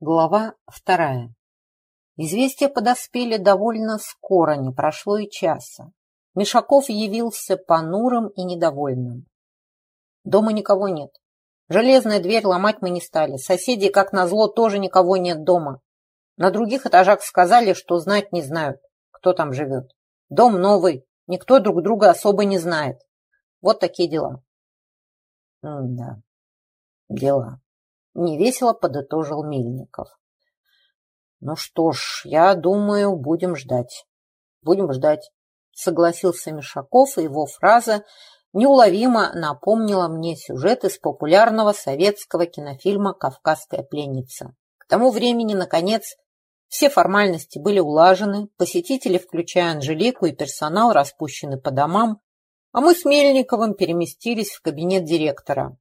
Глава вторая. Известия подоспели довольно скоро, не прошло и часа. Мишаков явился понурым и недовольным. Дома никого нет. Железная дверь ломать мы не стали. Соседи, как назло, тоже никого нет дома. На других этажах сказали, что знать не знают, кто там живет. Дом новый, никто друг друга особо не знает. Вот такие дела. М да, дела. Невесело подытожил Мельников. Ну что ж, я думаю, будем ждать. Будем ждать. Согласился Мишаков, и его фраза неуловимо напомнила мне сюжет из популярного советского кинофильма «Кавказская пленница». К тому времени, наконец, все формальности были улажены, посетители, включая Анжелику и персонал, распущены по домам, а мы с Мельниковым переместились в кабинет директора.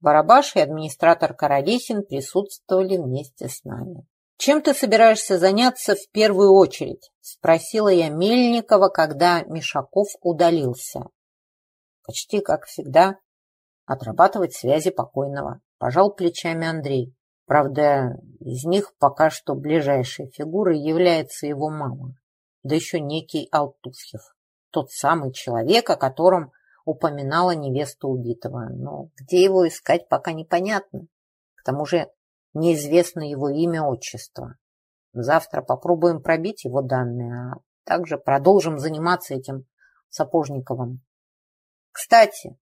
Барабаш и администратор Каролихин присутствовали вместе с нами. «Чем ты собираешься заняться в первую очередь?» – спросила я Мельникова, когда Мишаков удалился. Почти как всегда, отрабатывать связи покойного. Пожал плечами Андрей. Правда, из них пока что ближайшей фигурой является его мама. Да еще некий Алтусьев. Тот самый человек, о котором упоминала невеста убитого. Но где его искать, пока непонятно. К тому же неизвестно его имя, отчество. Завтра попробуем пробить его данные, а также продолжим заниматься этим Сапожниковым. Кстати,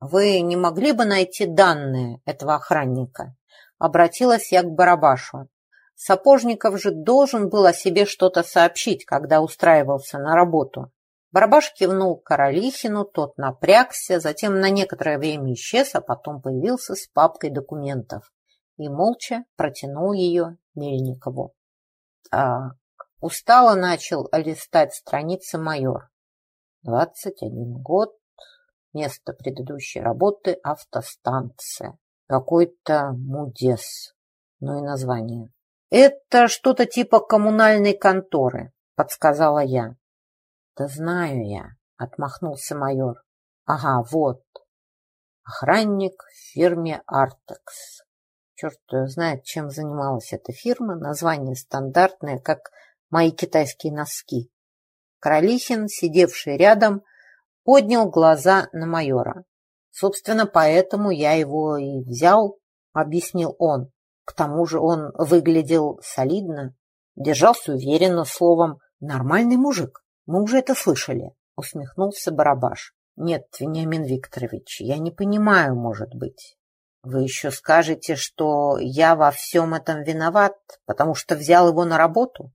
вы не могли бы найти данные этого охранника? Обратилась я к Барабашу. Сапожников же должен был о себе что-то сообщить, когда устраивался на работу. Барабаш кивнул Королихину, тот напрягся, затем на некоторое время исчез, а потом появился с папкой документов и молча протянул ее Мельникову. Так, устало начал листать страницы майор. Двадцать один год, место предыдущей работы автостанция. Какой-то мудес, ну и название. Это что-то типа коммунальной конторы, подсказала я. Да знаю я, отмахнулся майор. Ага, вот. Охранник в фирме Артекс. Черт знает, чем занималась эта фирма. Название стандартное, как мои китайские носки. Королихин, сидевший рядом, поднял глаза на майора. Собственно, поэтому я его и взял, объяснил он. К тому же он выглядел солидно, держался уверенно, словом, нормальный мужик. Мы уже это слышали, усмехнулся Барабаш. Нет, Вениамин Викторович, я не понимаю, может быть. Вы еще скажете, что я во всем этом виноват, потому что взял его на работу?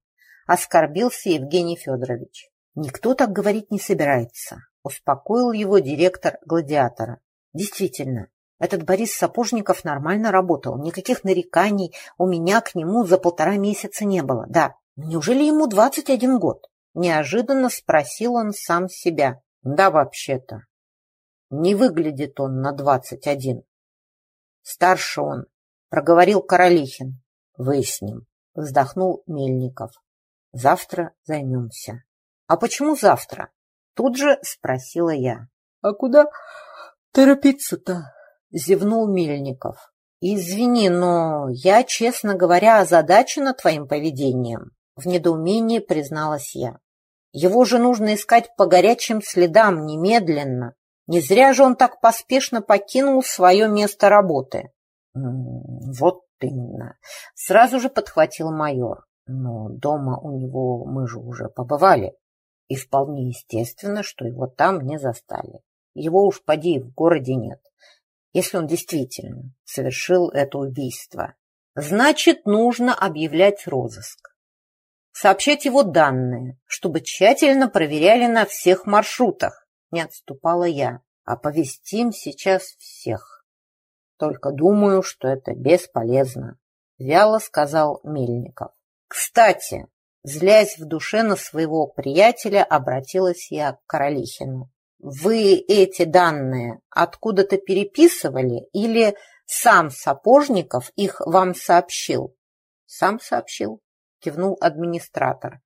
Оскорбился Евгений Федорович. Никто так говорить не собирается, успокоил его директор гладиатора. Действительно, этот Борис Сапожников нормально работал, никаких нареканий у меня к нему за полтора месяца не было. Да, неужели ему двадцать один год? Неожиданно спросил он сам себя. Да, вообще-то. Не выглядит он на двадцать один. Старше он, проговорил Королихин. Выясним. Вздохнул Мельников. Завтра займемся. А почему завтра? Тут же спросила я. А куда торопиться-то? Зевнул Мельников. Извини, но я, честно говоря, озадачена твоим поведением. В недоумении призналась я. Его же нужно искать по горячим следам немедленно. Не зря же он так поспешно покинул свое место работы. Вот именно. Сразу же подхватил майор. Но дома у него мы же уже побывали. И вполне естественно, что его там не застали. Его уж поди в городе нет. Если он действительно совершил это убийство. Значит, нужно объявлять розыск сообщать его данные, чтобы тщательно проверяли на всех маршрутах. Не отступала я. Оповестим сейчас всех. Только думаю, что это бесполезно, вяло сказал Мельников. Кстати, злясь в душе на своего приятеля, обратилась я к Королихину. Вы эти данные откуда-то переписывали или сам Сапожников их вам сообщил? Сам сообщил кивнул администратор.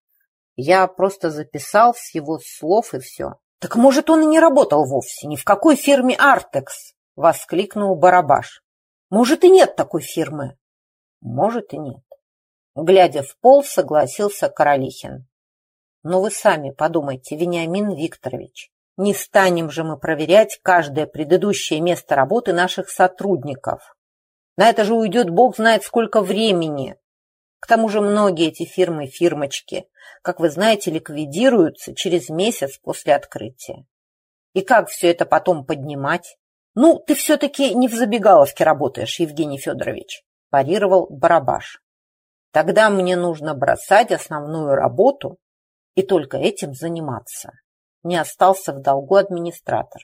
Я просто записал с его слов и все. Так может, он и не работал вовсе, ни в какой фирме Артекс, воскликнул Барабаш. Может, и нет такой фирмы. Может, и нет. Глядя в пол, согласился Королихин. Но вы сами подумайте, Вениамин Викторович, не станем же мы проверять каждое предыдущее место работы наших сотрудников. На это же уйдет бог знает сколько времени. К тому же многие эти фирмы-фирмочки, как вы знаете, ликвидируются через месяц после открытия. И как все это потом поднимать? Ну, ты все-таки не в забегаловке работаешь, Евгений Федорович, парировал Барабаш. Тогда мне нужно бросать основную работу и только этим заниматься. Не остался в долгу администратор.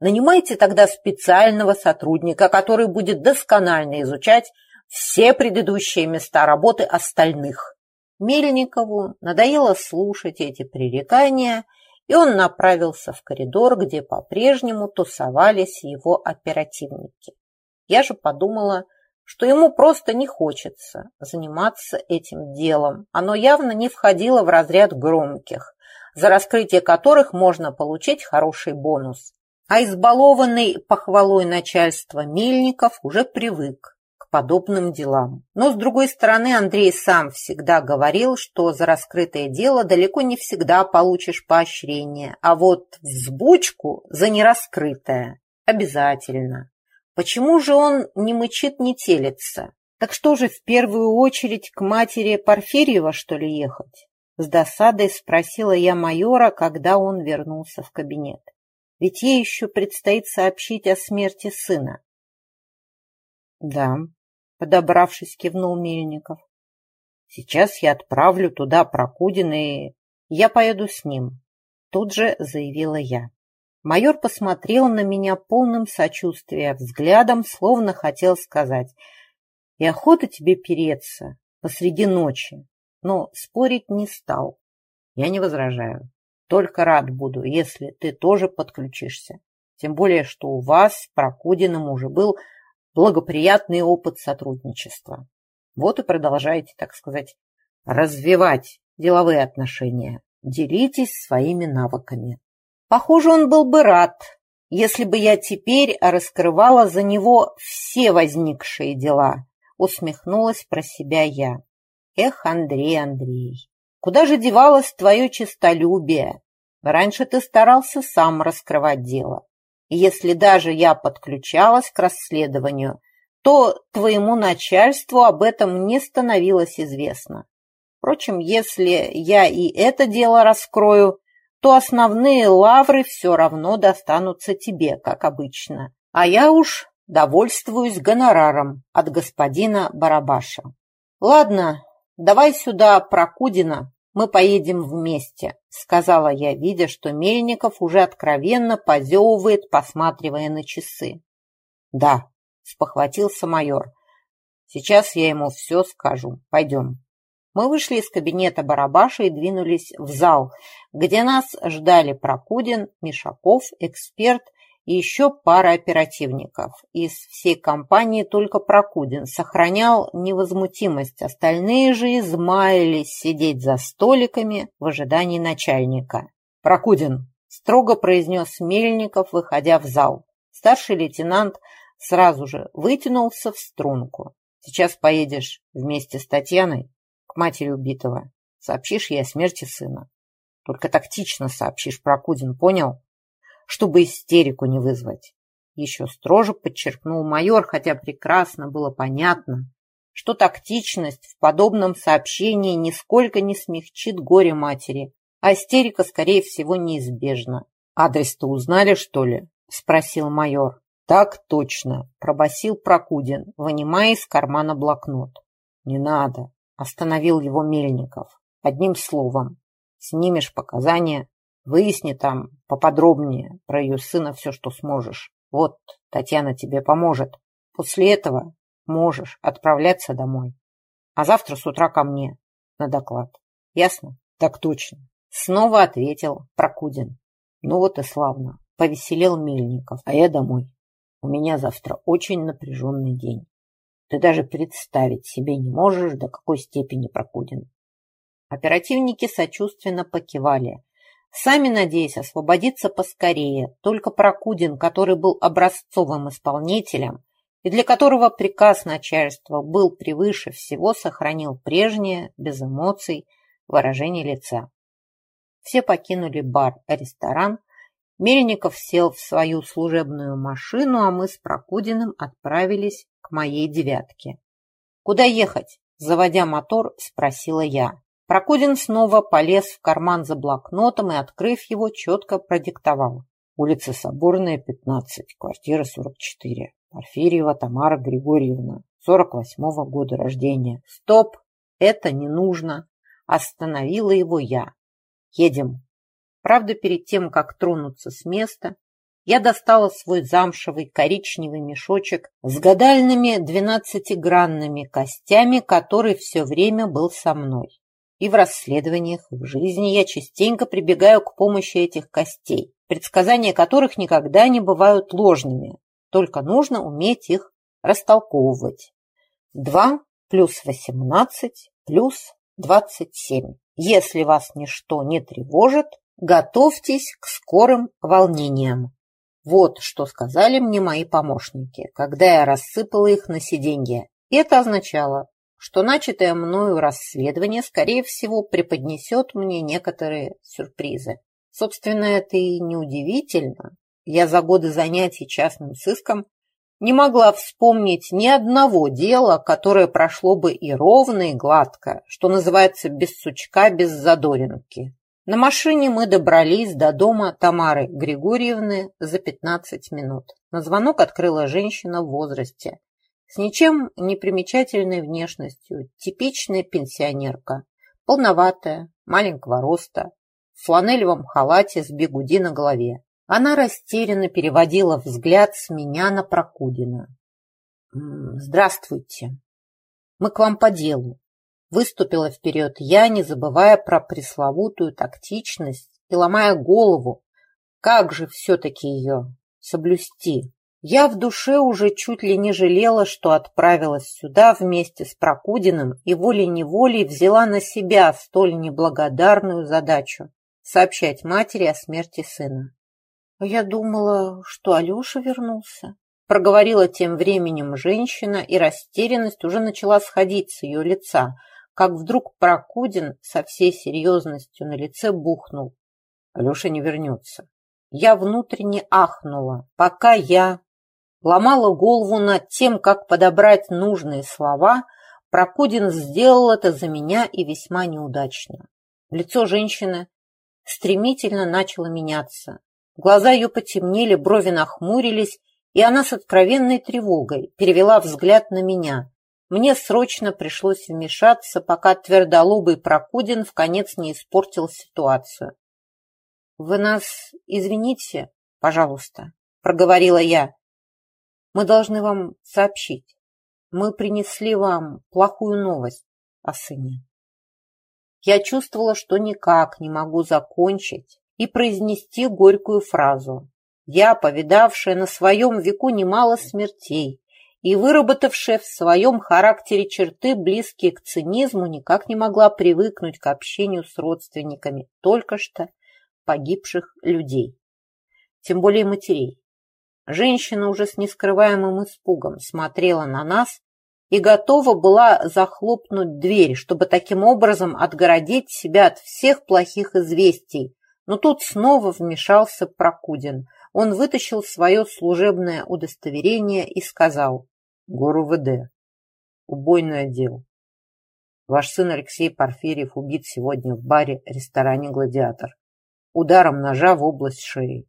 Нанимайте тогда специального сотрудника, который будет досконально изучать все предыдущие места работы остальных. Мельникову надоело слушать эти пререкания, и он направился в коридор, где по-прежнему тусовались его оперативники. Я же подумала, что ему просто не хочется заниматься этим делом. Оно явно не входило в разряд громких, за раскрытие которых можно получить хороший бонус. А избалованный похвалой начальства Мельников уже привык подобным делам. Но, с другой стороны, Андрей сам всегда говорил, что за раскрытое дело далеко не всегда получишь поощрение, а вот взбучку за нераскрытое обязательно. Почему же он не мычит, не телится? Так что же, в первую очередь к матери Порфирьева, что ли, ехать? С досадой спросила я майора, когда он вернулся в кабинет. Ведь ей еще предстоит сообщить о смерти сына. Да, подобравшись, кивнул Мельников. Сейчас я отправлю туда Прокудина и я поеду с ним. Тут же заявила я. Майор посмотрел на меня полным сочувствия взглядом, словно хотел сказать, «И охота тебе переться посреди ночи», но спорить не стал. Я не возражаю. Только рад буду, если ты тоже подключишься. Тем более, что у вас с Прокудиным уже был благоприятный опыт сотрудничества. Вот и продолжайте, так сказать, развивать деловые отношения. Делитесь своими навыками. Похоже, он был бы рад, если бы я теперь раскрывала за него все возникшие дела, усмехнулась про себя я. Эх, Андрей, Андрей, куда же девалось твое честолюбие? Раньше ты старался сам раскрывать дело. Если даже я подключалась к расследованию, то твоему начальству об этом не становилось известно. Впрочем, если я и это дело раскрою, то основные лавры все равно достанутся тебе, как обычно. А я уж довольствуюсь гонораром от господина Барабаша. Ладно, давай сюда Прокудина, мы поедем вместе, сказала я, видя, что Мельников уже откровенно позевывает, посматривая на часы. Да, спохватился майор. Сейчас я ему все скажу. Пойдем. Мы вышли из кабинета Барабаша и двинулись в зал, где нас ждали Прокудин, Мишаков, эксперт и еще пара оперативников. Из всей компании только Прокудин сохранял невозмутимость, остальные же измаялись сидеть за столиками в ожидании начальника. «Прокудин!» – строго произнес Мельников, выходя в зал. Старший лейтенант сразу же вытянулся в струнку. «Сейчас поедешь вместе с Татьяной к матери убитого. Сообщишь ей о смерти сына. Только тактично сообщишь, Прокудин, понял? Чтобы истерику не вызвать. Еще строже подчеркнул майор, хотя прекрасно было понятно, что тактичность в подобном сообщении нисколько не смягчит горе матери, а истерика, скорее всего, неизбежна. «Адрес-то узнали, что ли?» – спросил майор. «Так точно», – пробасил Прокудин, вынимая из кармана блокнот. «Не надо», Остановил его Мельников. Одним словом, снимешь показания, выясни там поподробнее про ее сына все, что сможешь. Вот, Татьяна тебе поможет. После этого можешь отправляться домой. А завтра с утра ко мне на доклад. Ясно? Так точно. Снова ответил Прокудин. Ну вот и славно. Повеселел Мельников. А я домой. У меня завтра очень напряженный день. Ты даже представить себе не можешь, до какой степени Прокудин. Оперативники сочувственно покивали, сами надеясь освободиться поскорее. Только Прокудин, который был образцовым исполнителем, и для которого приказ начальства был превыше всего, сохранил прежнее, без эмоций, выражение лица. Все покинули бар-ресторан, Мельников сел в свою служебную машину, а мы с Прокудиным отправились к моей девятке. «Куда ехать?» – заводя мотор, спросила я. Прокудин снова полез в карман за блокнотом и, открыв его, четко продиктовал. Улица Соборная, 15, квартира 44. Порфирьева Тамара Григорьевна, 48-го года рождения. Стоп, это не нужно. Остановила его я. Едем. Правда, перед тем, как тронуться с места, я достала свой замшевый коричневый мешочек с гадальными двенадцатигранными костями, который все время был со мной. И в расследованиях, в жизни я частенько прибегаю к помощи этих костей, предсказания которых никогда не бывают ложными, только нужно уметь их растолковывать. 2 плюс 18 плюс 27. Если вас ничто не тревожит, готовьтесь к скорым волнениям. Вот что сказали мне мои помощники, когда я рассыпала их на сиденье. Это означало, что начатое мною расследование, скорее всего, преподнесет мне некоторые сюрпризы. Собственно, это и неудивительно. Я за годы занятий частным сыском не могла вспомнить ни одного дела, которое прошло бы и ровно, и гладко, что называется без сучка, без задоринки. На машине мы добрались до дома Тамары Григорьевны за 15 минут. На звонок открыла женщина в возрасте, с ничем не примечательной внешностью, типичная пенсионерка, полноватая, маленького роста, в фланелевом халате с бегуди на голове. Она растерянно переводила взгляд с меня на Прокудина. «Здравствуйте. Мы к вам по делу. Выступила вперед я, не забывая про пресловутую тактичность и ломая голову. Как же все-таки ее соблюсти? Я в душе уже чуть ли не жалела, что отправилась сюда вместе с Прокудиным и волей-неволей взяла на себя столь неблагодарную задачу – сообщать матери о смерти сына. «Я думала, что Алеша вернулся», – проговорила тем временем женщина, и растерянность уже начала сходить с ее лица – как вдруг Прокудин со всей серьезностью на лице бухнул. Алеша не вернется. Я внутренне ахнула, пока я ломала голову над тем, как подобрать нужные слова, Прокудин сделал это за меня и весьма неудачно. Лицо женщины стремительно начало меняться. Глаза ее потемнели, брови нахмурились, и она с откровенной тревогой перевела взгляд на меня. Мне срочно пришлось вмешаться, пока твердолобый Прокудин в конец не испортил ситуацию. «Вы нас извините, пожалуйста», — проговорила я. «Мы должны вам сообщить. Мы принесли вам плохую новость о сыне». Я чувствовала, что никак не могу закончить и произнести горькую фразу. Я, повидавшая на своем веку немало смертей, и выработавшая в своем характере черты, близкие к цинизму, никак не могла привыкнуть к общению с родственниками только что погибших людей, тем более матерей. Женщина уже с нескрываемым испугом смотрела на нас и готова была захлопнуть дверь, чтобы таким образом отгородить себя от всех плохих известий. Но тут снова вмешался Прокудин. Он вытащил свое служебное удостоверение и сказал, Гору ВД. Убойный отдел. Ваш сын Алексей Порфирьев убит сегодня в баре-ресторане «Гладиатор» ударом ножа в область шеи.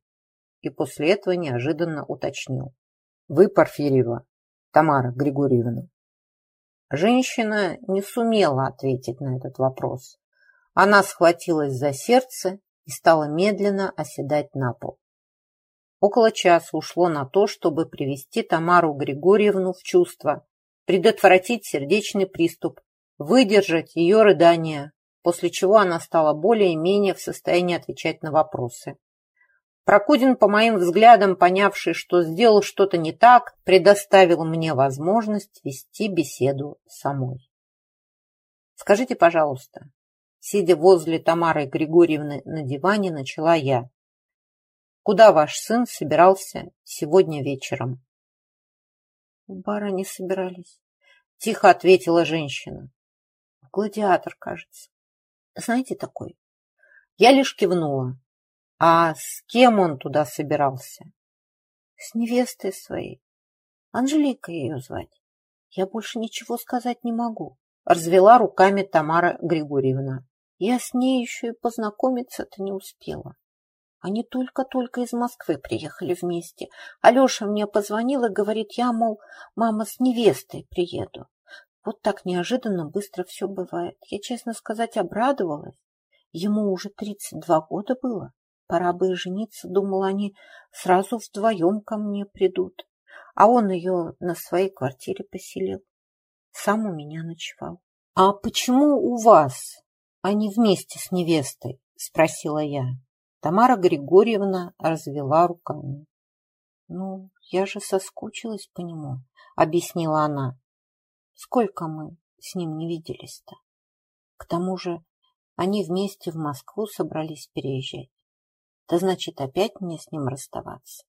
И после этого неожиданно уточнил. Вы Порфирьева, Тамара Григорьевна. Женщина не сумела ответить на этот вопрос. Она схватилась за сердце и стала медленно оседать на пол. Около часа ушло на то, чтобы привести Тамару Григорьевну в чувство, предотвратить сердечный приступ, выдержать ее рыдания, после чего она стала более-менее в состоянии отвечать на вопросы. Прокудин, по моим взглядам, понявший, что сделал что-то не так, предоставил мне возможность вести беседу самой. «Скажите, пожалуйста», сидя возле Тамары Григорьевны на диване, начала я. Куда ваш сын собирался сегодня вечером? В бар они собирались. Тихо ответила женщина. Гладиатор, кажется. Знаете такой? Я лишь кивнула. А с кем он туда собирался? С невестой своей. Анжелика ее звать. Я больше ничего сказать не могу. Развела руками Тамара Григорьевна. Я с ней еще и познакомиться-то не успела. Они только-только из Москвы приехали вместе. Алеша мне позвонил и говорит, я, мол, мама, с невестой приеду. Вот так неожиданно быстро все бывает. Я, честно сказать, обрадовалась. Ему уже 32 года было. Пора бы жениться. Думала, они сразу вдвоем ко мне придут. А он ее на своей квартире поселил. Сам у меня ночевал. — А почему у вас, а не вместе с невестой? — спросила я. Тамара Григорьевна развела руками. — Ну, я же соскучилась по нему, — объяснила она. — Сколько мы с ним не виделись-то? К тому же они вместе в Москву собрались переезжать. Да значит, опять мне с ним расставаться.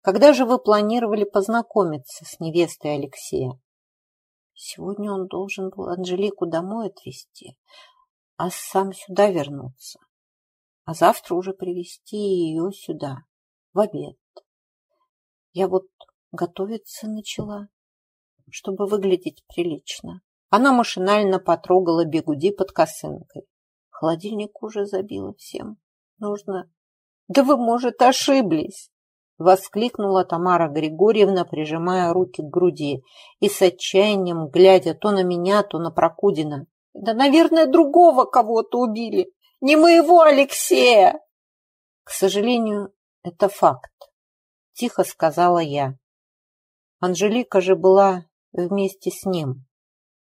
Когда же вы планировали познакомиться с невестой Алексея? Сегодня он должен был Анжелику домой отвезти, а сам сюда вернуться. А завтра уже привезти ее сюда, в обед. Я вот готовиться начала, чтобы выглядеть прилично. Она машинально потрогала бегуди под косынкой. Холодильник уже забило всем. Нужно... Да вы, может, ошиблись. Воскликнула Тамара Григорьевна, прижимая руки к груди и с отчаянием глядя то на меня, то на Прокудина. Да, наверное, другого кого-то убили. Не моего Алексея. К сожалению, это факт. Тихо сказала я. Анжелика же была вместе с ним.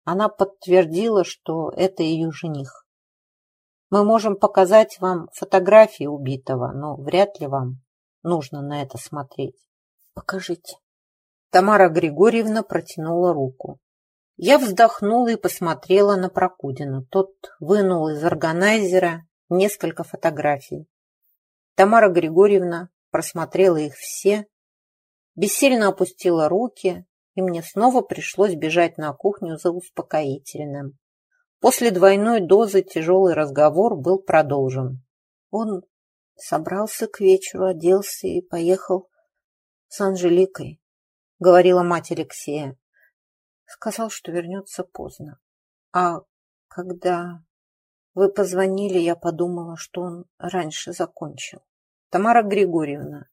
Она подтвердила, что это ее жених. Мы можем показать вам фотографии убитого, но вряд ли вам нужно на это смотреть. Покажите. Тамара Григорьевна протянула руку. Я вздохнула и посмотрела на Прокудина. Тот вынул из органайзера несколько фотографий. Тамара Григорьевна просмотрела их все, бессильно опустила руки, и мне снова пришлось бежать на кухню за успокоительным. После двойной дозы тяжелый разговор был продолжен. Он собрался к вечеру, оделся и поехал с Анжеликой, говорила мать Алексея. Сказал, что вернется поздно. А когда вы позвонили, я подумала, что он раньше закончил. Тамара Григорьевна,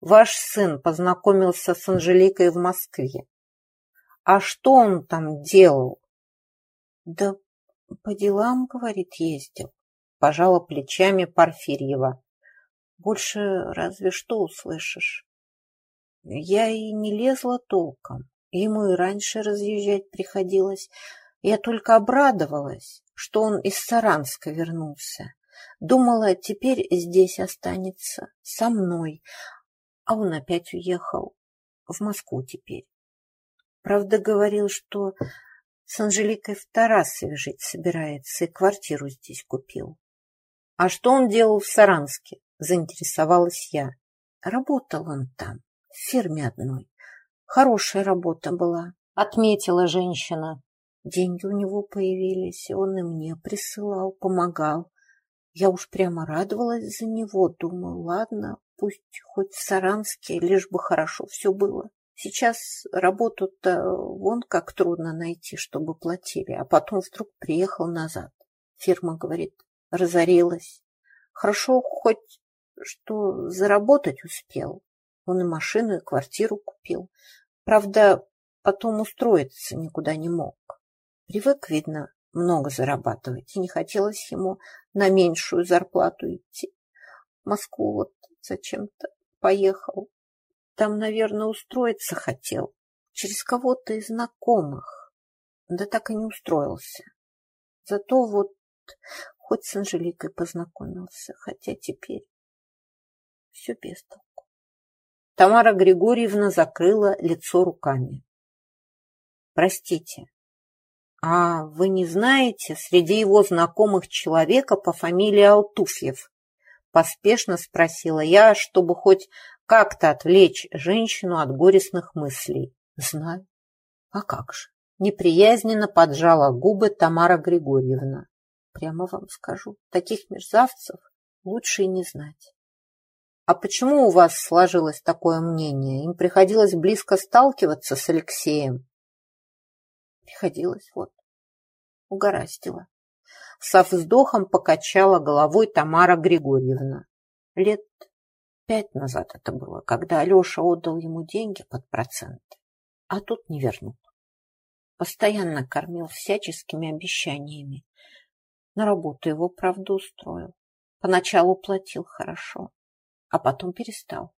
ваш сын познакомился с Анжеликой в Москве. А что он там делал? Да по делам, говорит, ездил. Пожала плечами Порфирьева. Больше разве что услышишь. Я и не лезла толком. Ему и раньше разъезжать приходилось. Я только обрадовалась, что он из Саранска вернулся. Думала, теперь здесь останется, со мной. А он опять уехал. В Москву теперь. Правда, говорил, что с Анжеликой в Тарасове жить собирается и квартиру здесь купил. — А что он делал в Саранске? — заинтересовалась я. Работал он там, в фирме одной. Хорошая работа была, — отметила женщина. Деньги у него появились, он и мне присылал, помогал. Я уж прямо радовалась за него, думаю, ладно, пусть хоть в Саранске, лишь бы хорошо все было. Сейчас работу-то вон как трудно найти, чтобы платили, а потом вдруг приехал назад. Фирма, говорит, разорилась. Хорошо хоть, что заработать успел. Он и машину, и квартиру купил. Правда, потом устроиться никуда не мог. Привык, видно, много зарабатывать, и не хотелось ему на меньшую зарплату идти. В Москву вот зачем-то поехал. Там, наверное, устроиться хотел. Через кого-то из знакомых. Да так и не устроился. Зато вот хоть с Анжеликой познакомился, хотя теперь все без толку. Тамара Григорьевна закрыла лицо руками. Простите, а вы не знаете среди его знакомых человека по фамилии Алтуфьев? Поспешно спросила я, чтобы хоть как-то отвлечь женщину от горестных мыслей. Знаю. А как же? Неприязненно поджала губы Тамара Григорьевна. Прямо вам скажу, таких мерзавцев лучше и не знать. А почему у вас сложилось такое мнение? Им приходилось близко сталкиваться с Алексеем? Приходилось, вот. Угораздило. Со вздохом покачала головой Тамара Григорьевна. Лет пять назад это было, когда Алеша отдал ему деньги под проценты, а тут не вернул. Постоянно кормил всяческими обещаниями. На работу его, правда, устроил. Поначалу платил хорошо, а потом перестал.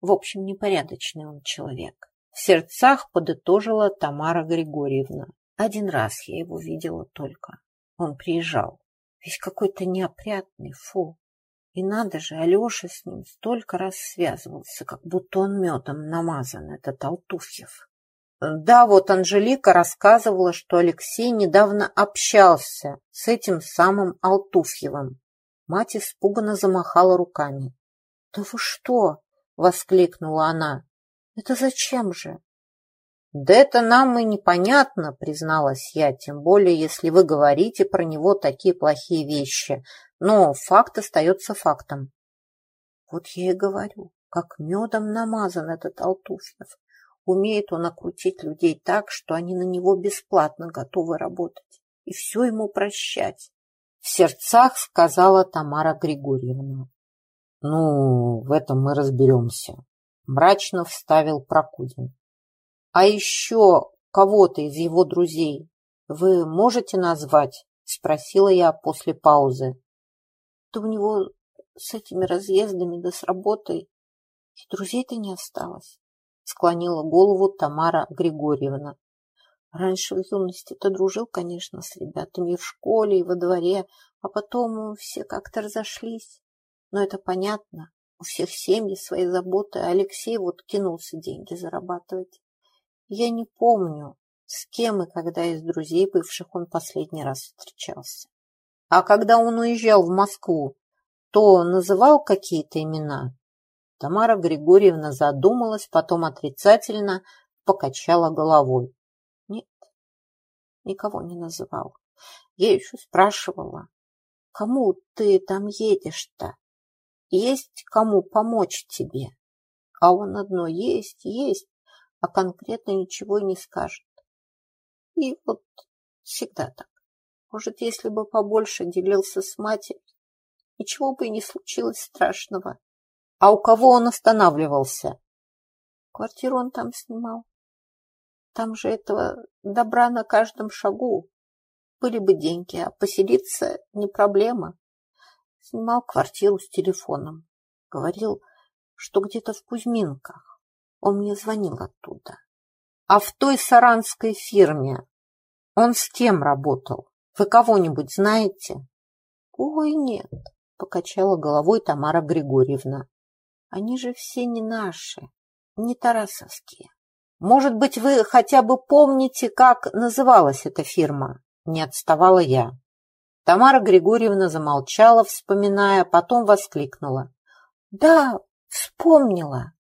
В общем, непорядочный он человек. В сердцах подытожила Тамара Григорьевна. Один раз я его видела только. Он приезжал. Весь какой-то неопрятный, фу. И надо же, Алеша с ним столько раз связывался, как будто он медом намазан, этот Алтуфьев. Да, вот Анжелика рассказывала, что Алексей недавно общался с этим самым Алтуфьевым. Мать испуганно замахала руками. «Да вы что?» — воскликнула она. «Это зачем же?» «Да это нам и непонятно», — призналась я, тем более, если вы говорите про него такие плохие вещи. Но факт остается фактом. Вот я и говорю, как медом намазан этот Алтуфьев. Умеет он окрутить людей так, что они на него бесплатно готовы работать и все ему прощать. В сердцах сказала Тамара Григорьевна. Ну, в этом мы разберемся. Мрачно вставил Прокудин. А еще кого-то из его друзей вы можете назвать? Спросила я после паузы. Да у него с этими разъездами да с работой и друзей-то не осталось склонила голову Тамара Григорьевна. Раньше в юности-то дружил, конечно, с ребятами в школе, и во дворе, а потом все как-то разошлись. Но это понятно, у всех семьи свои заботы, а Алексей вот кинулся деньги зарабатывать. Я не помню, с кем и когда из друзей бывших он последний раз встречался. А когда он уезжал в Москву, то называл какие-то имена? Тамара Григорьевна задумалась, потом отрицательно покачала головой. Нет, никого не называл. Я еще спрашивала, кому ты там едешь-то? Есть кому помочь тебе? А он одно есть, есть, а конкретно ничего не скажет. И вот всегда так. Может, если бы побольше делился с матерью, ничего бы и не случилось страшного. А у кого он останавливался? Квартиру он там снимал. Там же этого добра на каждом шагу. Были бы деньги, а поселиться не проблема. Снимал квартиру с телефоном. Говорил, что где-то в Кузьминках. Он мне звонил оттуда. А в той саранской фирме он с кем работал? Вы кого-нибудь знаете? Ой, нет, покачала головой Тамара Григорьевна. Они же все не наши, не тарасовские. Может быть, вы хотя бы помните, как называлась эта фирма? Не отставала я. Тамара Григорьевна замолчала, вспоминая, потом воскликнула. Да, вспомнила.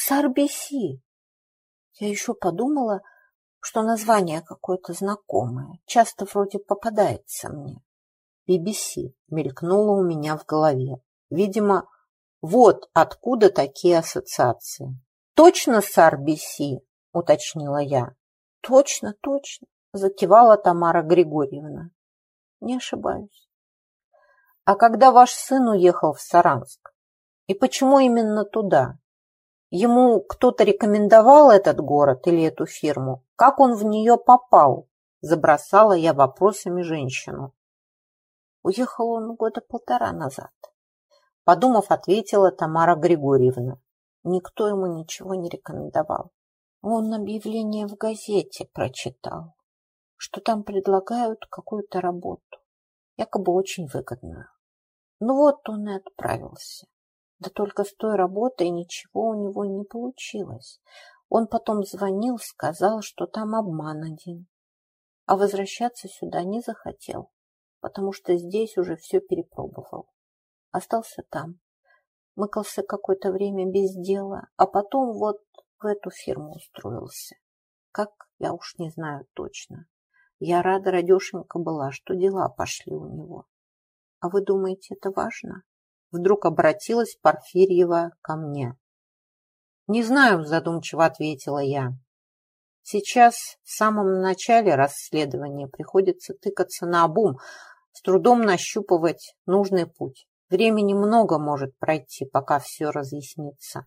Сарбиси. Я еще подумала, что название какое-то знакомое, часто вроде попадается мне. BBC мелькнуло у меня в голове. Видимо, вот откуда такие ассоциации. Точно с RBC, уточнила я. Точно, точно, закивала Тамара Григорьевна. Не ошибаюсь. А когда ваш сын уехал в Саранск? И почему именно туда? Ему кто-то рекомендовал этот город или эту фирму? Как он в нее попал? Забросала я вопросами женщину. Уехал он года полтора назад. Подумав, ответила Тамара Григорьевна. Никто ему ничего не рекомендовал. Он объявление в газете прочитал, что там предлагают какую-то работу, якобы очень выгодную. Ну вот он и отправился. Да только с той работой ничего у него не получилось. Он потом звонил, сказал, что там обман один. А возвращаться сюда не захотел, потому что здесь уже все перепробовал остался там. Мыкался какое-то время без дела, а потом вот в эту фирму устроился. Как, я уж не знаю точно. Я рада, радешенька была, что дела пошли у него. А вы думаете, это важно? Вдруг обратилась Порфирьева ко мне. Не знаю, задумчиво ответила я. Сейчас, в самом начале расследования, приходится тыкаться на обум, с трудом нащупывать нужный путь. Времени много может пройти, пока все разъяснится.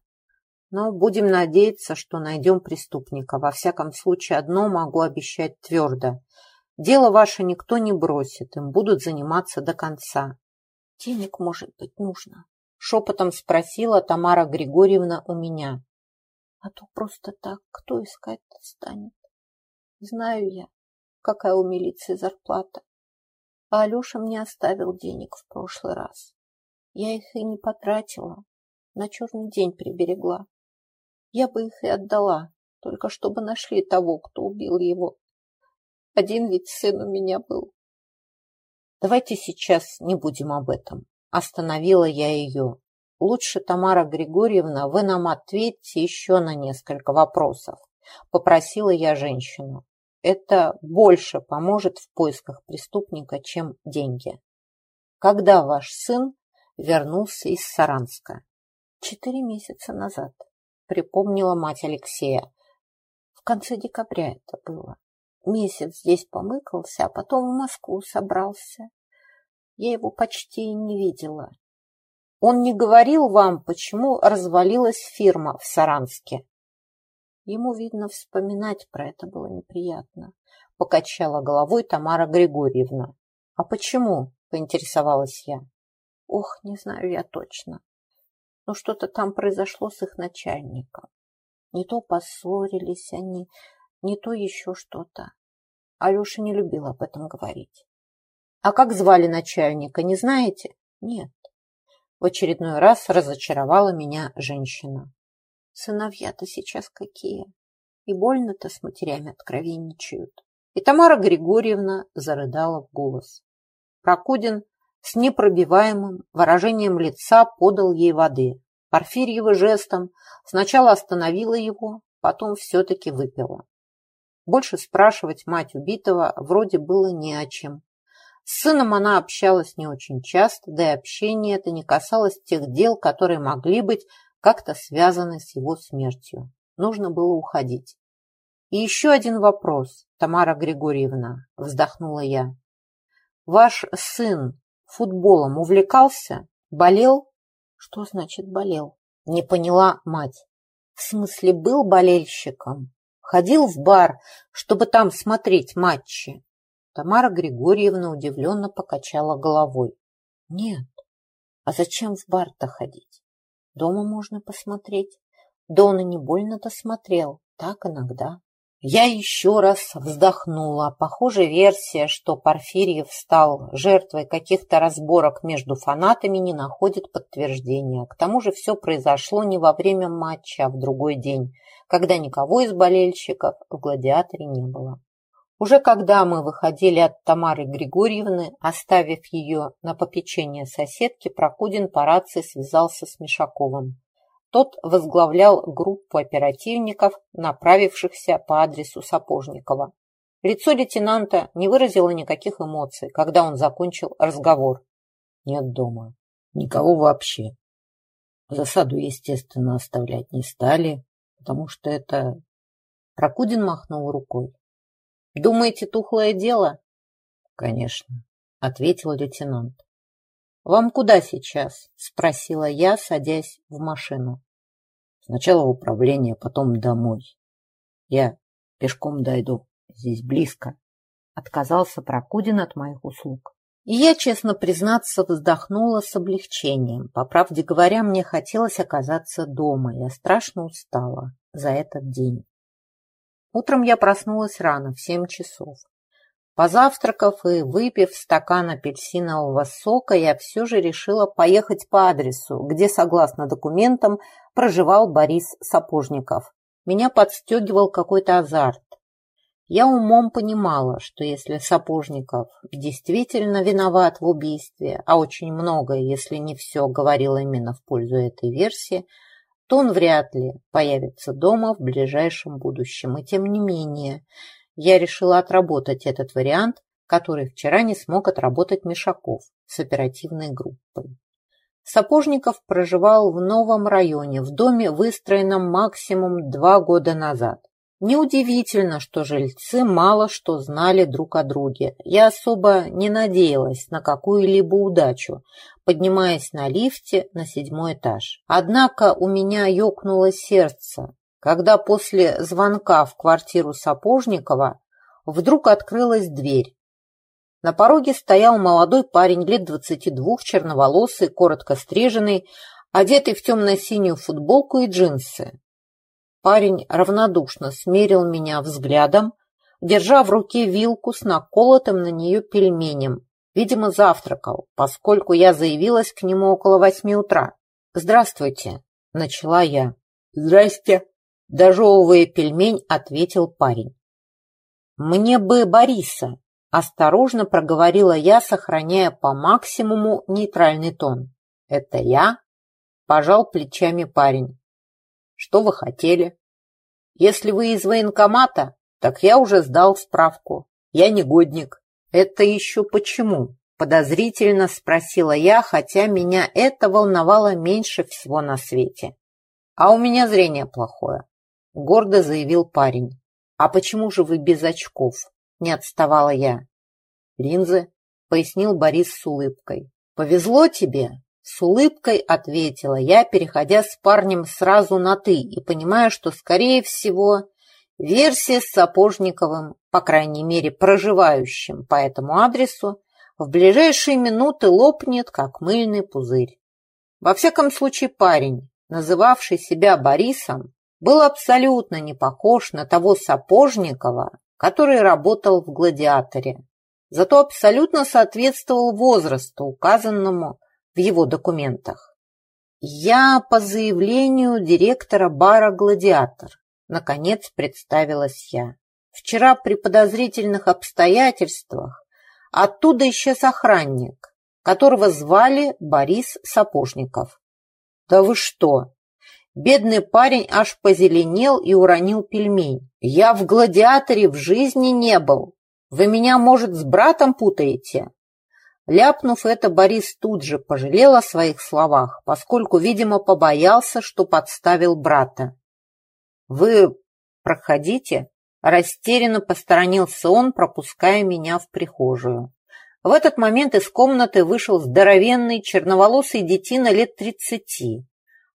Но будем надеяться, что найдем преступника. Во всяком случае, одно могу обещать твердо. Дело ваше никто не бросит, им будут заниматься до конца. Денег, может быть, нужно? Шепотом спросила Тамара Григорьевна у меня. А то просто так кто искать-то станет? Знаю я, какая у милиции зарплата. А Алеша мне оставил денег в прошлый раз. Я их и не потратила, на черный день приберегла. Я бы их и отдала, только чтобы нашли того, кто убил его. Один ведь сын у меня был. Давайте сейчас не будем об этом. Остановила я ее. Лучше, Тамара Григорьевна, вы нам ответьте еще на несколько вопросов. Попросила я женщину. Это больше поможет в поисках преступника, чем деньги. Когда ваш сын вернулся из Саранска? Четыре месяца назад, припомнила мать Алексея. В конце декабря это было. Месяц здесь помыкался, а потом в Москву собрался. Я его почти не видела. Он не говорил вам, почему развалилась фирма в Саранске? Ему, видно, вспоминать про это было неприятно. Покачала головой Тамара Григорьевна. А почему? Поинтересовалась я. Ох, не знаю я точно. Но что-то там произошло с их начальником. Не то поссорились они, не то еще что-то. Алеша не любил об этом говорить. А как звали начальника, не знаете? Нет. В очередной раз разочаровала меня женщина. Сыновья-то сейчас какие. И больно-то с матерями откровенничают. И Тамара Григорьевна зарыдала в голос. Прокудин с непробиваемым выражением лица подал ей воды. Порфирьева жестом сначала остановила его, потом все-таки выпила. Больше спрашивать мать убитого вроде было не о чем. С сыном она общалась не очень часто, да и общение это не касалось тех дел, которые могли быть как-то связаны с его смертью. Нужно было уходить. И еще один вопрос, Тамара Григорьевна, вздохнула я. Ваш сын футболом увлекался? Болел? Что значит болел? Не поняла мать. В смысле, был болельщиком? Ходил в бар, чтобы там смотреть матчи. Тамара Григорьевна удивленно покачала головой. Нет. А зачем в бар-то ходить? Дома можно посмотреть. Да он и не больно-то смотрел. Так иногда. Я еще раз вздохнула. Похоже, версия, что Порфирьев стал жертвой каких-то разборок между фанатами, не находит подтверждения. К тому же все произошло не во время матча, а в другой день, когда никого из болельщиков в «Гладиаторе» не было. Уже когда мы выходили от Тамары Григорьевны, оставив ее на попечение соседки, Прокудин по рации связался с Мишаковым. Тот возглавлял группу оперативников, направившихся по адресу Сапожникова. Лицо лейтенанта не выразило никаких эмоций, когда он закончил разговор. Нет дома. Никого вообще. Засаду, естественно, оставлять не стали, потому что это... Прокудин махнул рукой. Думаете, тухлое дело? Конечно, ответил лейтенант. «Вам куда сейчас?» – спросила я, садясь в машину. «Сначала в управление, потом домой. Я пешком дойду, здесь близко». Отказался Прокудин от моих услуг. И я, честно признаться, вздохнула с облегчением. По правде говоря, мне хотелось оказаться дома. Я страшно устала за этот день. Утром я проснулась рано, в семь часов. Позавтракав и выпив стакан апельсинового сока, я все же решила поехать по адресу, где, согласно документам, проживал Борис Сапожников. Меня подстегивал какой-то азарт. Я умом понимала, что если Сапожников действительно виноват в убийстве, а очень многое, если не все, говорило именно в пользу этой версии, то он вряд ли появится дома в ближайшем будущем. И тем не менее, я решила отработать этот вариант, который вчера не смог отработать Мишаков с оперативной группой. Сапожников проживал в новом районе, в доме, выстроенном максимум два года назад. Неудивительно, что жильцы мало что знали друг о друге. Я особо не надеялась на какую-либо удачу, поднимаясь на лифте на седьмой этаж. Однако у меня ёкнуло сердце, когда после звонка в квартиру Сапожникова вдруг открылась дверь. На пороге стоял молодой парень лет двадцати двух, черноволосый, коротко стриженный, одетый в темно-синюю футболку и джинсы. Парень равнодушно смерил меня взглядом, держа в руке вилку с наколотым на нее пельменем. Видимо, завтракал, поскольку я заявилась к нему около восьми утра. «Здравствуйте», — начала я. «Здрасте», — дожевывая пельмень, ответил парень. «Мне бы Бориса», — осторожно проговорила я, сохраняя по максимуму нейтральный тон. «Это я?» — пожал плечами парень. Что вы хотели? Если вы из военкомата, так я уже сдал справку. Я негодник. Это еще почему? Подозрительно спросила я, хотя меня это волновало меньше всего на свете. А у меня зрение плохое, гордо заявил парень. А почему же вы без очков? Не отставала я. Линзы, пояснил Борис с улыбкой. Повезло тебе, с улыбкой ответила я, переходя с парнем сразу на «ты» и понимая, что, скорее всего, версия с Сапожниковым, по крайней мере, проживающим по этому адресу, в ближайшие минуты лопнет, как мыльный пузырь. Во всяком случае, парень, называвший себя Борисом, был абсолютно не похож на того Сапожникова, который работал в «Гладиаторе», зато абсолютно соответствовал возрасту, указанному в его документах. Я по заявлению директора бара «Гладиатор», наконец представилась я. Вчера при подозрительных обстоятельствах оттуда исчез охранник, которого звали Борис Сапожников. Да вы что? Бедный парень аж позеленел и уронил пельмень. Я в «Гладиаторе» в жизни не был. Вы меня, может, с братом путаете? Ляпнув это, Борис тут же пожалел о своих словах, поскольку, видимо, побоялся, что подставил брата. «Вы проходите?» Растерянно посторонился он, пропуская меня в прихожую. В этот момент из комнаты вышел здоровенный черноволосый детина лет тридцати.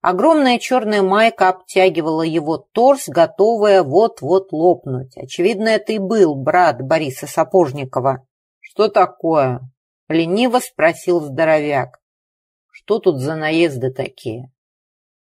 Огромная черная майка обтягивала его торс, готовая вот-вот лопнуть. Очевидно, это и был брат Бориса Сапожникова. «Что такое?» — лениво спросил здоровяк. «Что тут за наезды такие?»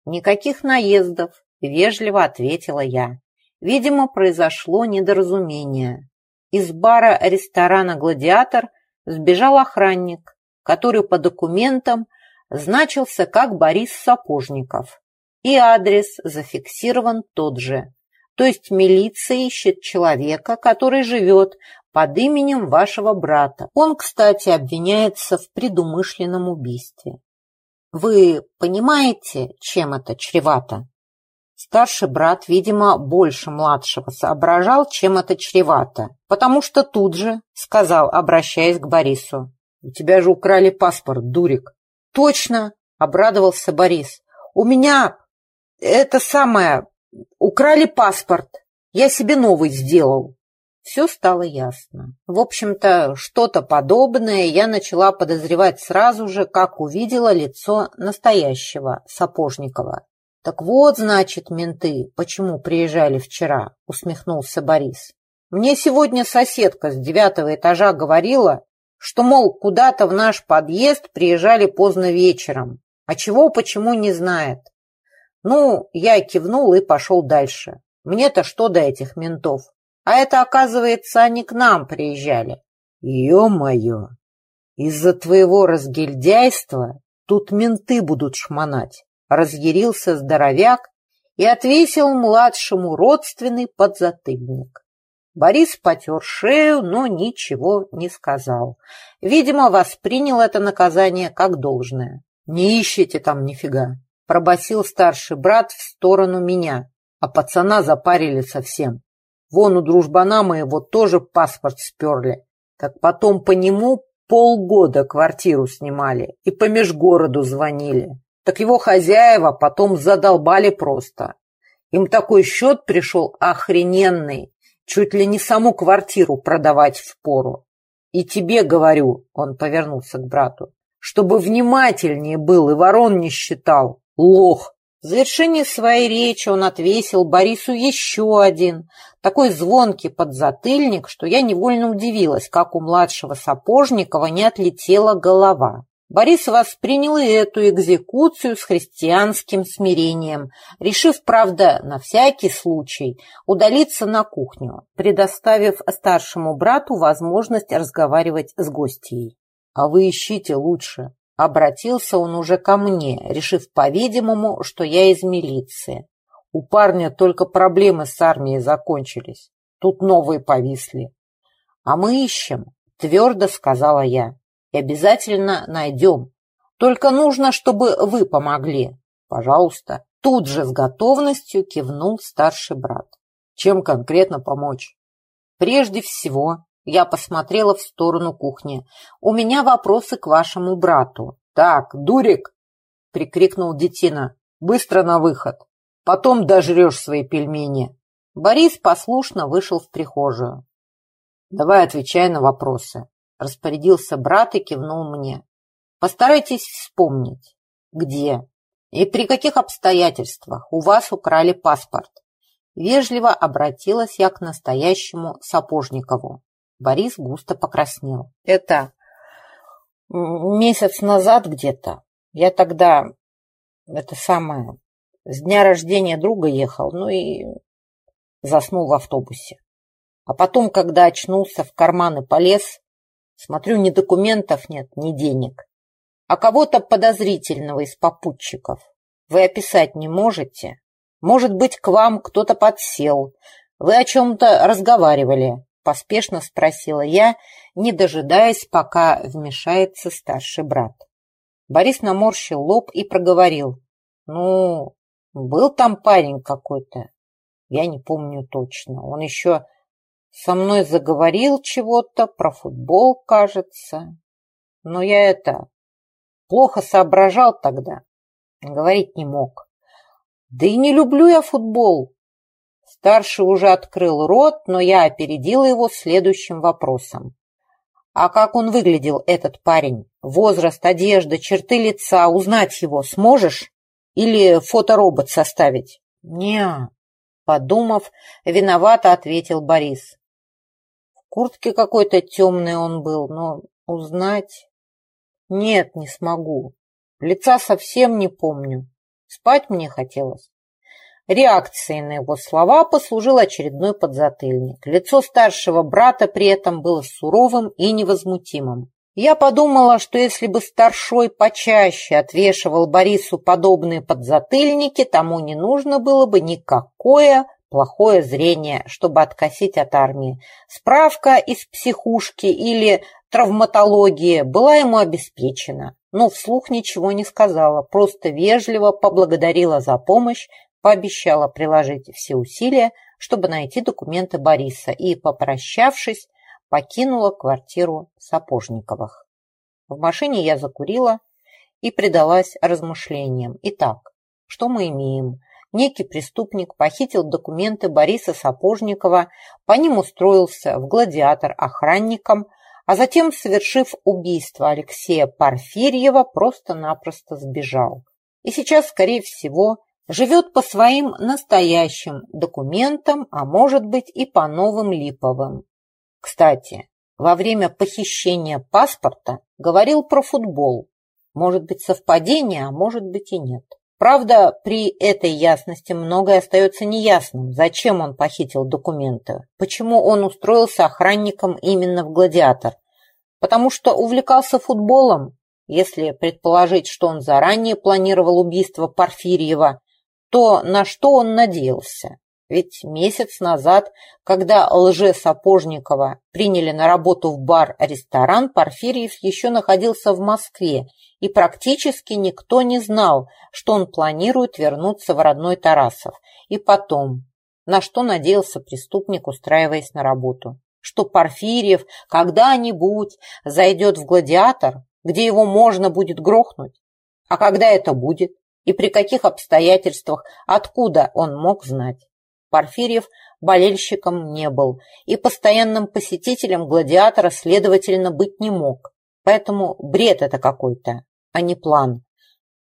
«Никаких наездов», — вежливо ответила я. Видимо, произошло недоразумение. Из бара ресторана «Гладиатор» сбежал охранник, который по документам значился как Борис Сапожников. И адрес зафиксирован тот же. То есть милиция ищет человека, который живет под именем вашего брата. Он, кстати, обвиняется в предумышленном убийстве. Вы понимаете, чем это чревато? Старший брат, видимо, больше младшего соображал, чем это чревато, потому что тут же сказал, обращаясь к Борису. «У тебя же украли паспорт, дурик». «Точно!» — обрадовался Борис. «У меня это самое... Украли паспорт. Я себе новый сделал» все стало ясно. В общем-то, что-то подобное я начала подозревать сразу же, как увидела лицо настоящего Сапожникова. «Так вот, значит, менты, почему приезжали вчера», — усмехнулся Борис. «Мне сегодня соседка с девятого этажа говорила, что, мол, куда-то в наш подъезд приезжали поздно вечером, а чего почему не знает. Ну, я кивнул и пошел дальше. Мне-то что до этих ментов? А это, оказывается, они к нам приезжали. Ё-моё! Из-за твоего разгильдяйства тут менты будут шмонать. Разъярился здоровяк и отвесил младшему родственный подзатыльник. Борис потер шею, но ничего не сказал. Видимо, воспринял это наказание как должное. «Не ищите там нифига», — Пробасил старший брат в сторону меня, а пацана запарили совсем. Вон у дружбана моего тоже паспорт сперли. Так потом по нему полгода квартиру снимали и по межгороду звонили. Так его хозяева потом задолбали просто. Им такой счет пришел охрененный, чуть ли не саму квартиру продавать впору. И тебе говорю, он повернулся к брату, чтобы внимательнее был и ворон не считал, лох. В завершении своей речи он отвесил Борису еще один, такой звонкий подзатыльник, что я невольно удивилась, как у младшего Сапожникова не отлетела голова. Борис воспринял и эту экзекуцию с христианским смирением, решив, правда, на всякий случай удалиться на кухню, предоставив старшему брату возможность разговаривать с гостьей. «А вы ищите лучше», Обратился он уже ко мне, решив, по-видимому, что я из милиции. У парня только проблемы с армией закончились. Тут новые повисли. А мы ищем, твердо сказала я. И обязательно найдем. Только нужно, чтобы вы помогли. Пожалуйста. Тут же с готовностью кивнул старший брат. Чем конкретно помочь? Прежде всего, я посмотрела в сторону кухни. «У меня вопросы к вашему брату». «Так, дурик!» — прикрикнул детина. «Быстро на выход! Потом дожрешь свои пельмени!» Борис послушно вышел в прихожую. «Давай отвечай на вопросы», — распорядился брат и кивнул мне. «Постарайтесь вспомнить, где и при каких обстоятельствах у вас украли паспорт». Вежливо обратилась я к настоящему Сапожникову. Борис густо покраснел. Это месяц назад где-то. Я тогда, это самое, с дня рождения друга ехал, ну и заснул в автобусе. А потом, когда очнулся, в карманы полез, смотрю, ни документов нет, ни денег. А кого-то подозрительного из попутчиков вы описать не можете? Может быть, к вам кто-то подсел, вы о чем-то разговаривали, Поспешно спросила я, не дожидаясь, пока вмешается старший брат. Борис наморщил лоб и проговорил. «Ну, был там парень какой-то. Я не помню точно. Он еще со мной заговорил чего-то, про футбол, кажется. Но я это... Плохо соображал тогда. Говорить не мог. Да и не люблю я футбол. Старший уже открыл рот, но я опередила его следующим вопросом. «А как он выглядел, этот парень? Возраст, одежда, черты лица, узнать его сможешь? Или фоторобот составить?» «Не-а», подумав, виновато ответил Борис. Куртке какой-то темный он был, но узнать... Нет, не смогу. Лица совсем не помню. Спать мне хотелось. Реакцией на его слова послужил очередной подзатыльник. Лицо старшего брата при этом было суровым и невозмутимым. Я подумала, что если бы старшой почаще отвешивал Борису подобные подзатыльники, тому не нужно было бы никакое плохое зрение, чтобы откосить от армии. Справка из психушки или травматологии была ему обеспечена, но вслух ничего не сказала, просто вежливо поблагодарила за помощь, пообещала приложить все усилия, чтобы найти документы Бориса и, попрощавшись, покинула квартиру Сапожниковых. В машине я закурила и предалась размышлениям. Итак, что мы имеем? Некий преступник похитил документы Бориса Сапожникова, по ним устроился в гладиатор охранником, а затем, совершив убийство Алексея Порфирьева, просто-напросто сбежал. И сейчас, скорее всего, живет по своим настоящим документам, а может быть и по новым липовым. Кстати, во время похищения паспорта говорил про футбол. Может быть совпадение, а может быть и нет. Правда, при этой ясности многое остается неясным. Зачем он похитил документы? Почему он устроился охранником именно в «Гладиатор»? Потому что увлекался футболом? Если предположить, что он заранее планировал убийство Порфирьева, то на что он надеялся? Ведь месяц назад, когда лже-Сапожникова приняли на работу в бар-ресторан, Порфирьев еще находился в Москве, и практически никто не знал, что он планирует вернуться в родной Тарасов. И потом, на что надеялся преступник, устраиваясь на работу? Что Порфирьев когда-нибудь зайдет в «Гладиатор», где его можно будет грохнуть? А когда это будет? И при каких обстоятельствах? Откуда он мог знать? Порфирьев болельщиком не был и постоянным посетителем гладиатора, следовательно, быть не мог. Поэтому бред это какой-то, а не план.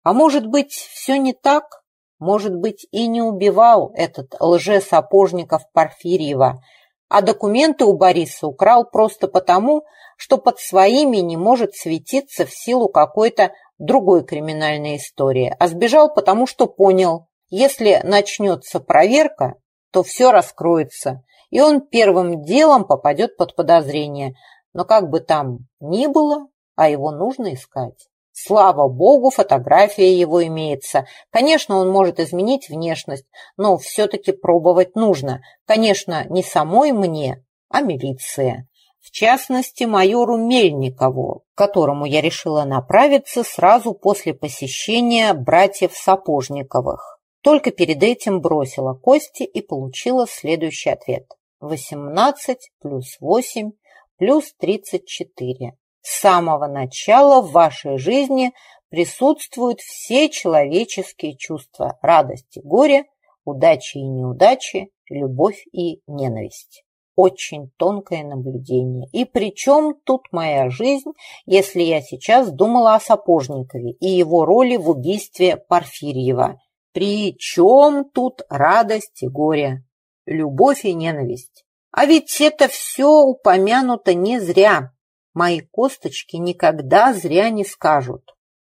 А может быть, все не так? Может быть, и не убивал этот лже-сапожников Порфирьева, а документы у Бориса украл просто потому, что под своими не может светиться в силу какой-то другой криминальной истории, а сбежал потому, что понял, если начнется проверка, то все раскроется, и он первым делом попадет под подозрение. Но как бы там ни было, а его нужно искать. Слава богу, фотография его имеется. Конечно, он может изменить внешность, но все-таки пробовать нужно. Конечно, не самой мне, а милиция. В частности, майору Мельникову, к которому я решила направиться сразу после посещения братьев Сапожниковых. Только перед этим бросила кости и получила следующий ответ. 18 плюс 8 плюс 34. С самого начала в вашей жизни присутствуют все человеческие чувства – радость и горе, удачи и неудачи, любовь и ненависть. Очень тонкое наблюдение. И при чем тут моя жизнь, если я сейчас думала о Сапожникове и его роли в убийстве Порфирьева – при чем тут радость и горе, любовь и ненависть? А ведь это все упомянуто не зря. Мои косточки никогда зря не скажут.